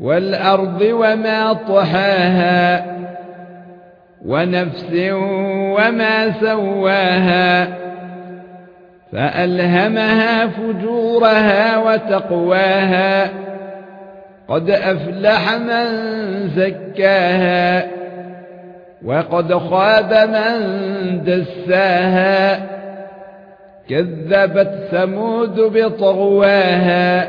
والأرض وما طحاها ونفس وما سواها فألهمها فجورها وتقواها قد أفلح من زكاها وقد خاب من دساها كذبت ثمود بطغواها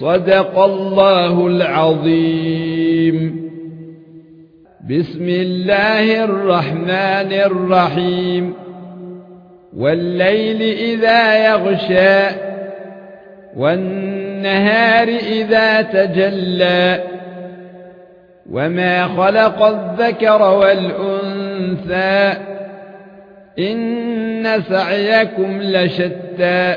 صدق الله العظيم. بسم الله الرحمن الرحيم. والليل إذا يغشى والنهار إذا تجلى. وما خلق الذكر والأنثى إن سعيكم لشتى.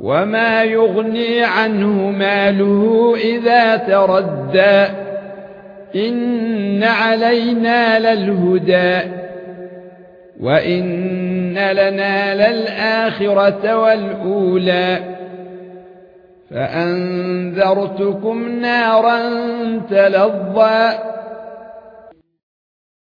وما يغني عنه ماله اذا تردى ان علينا للهدى وان لنا للاخرة والاولى فانذرتكم نارا تلظى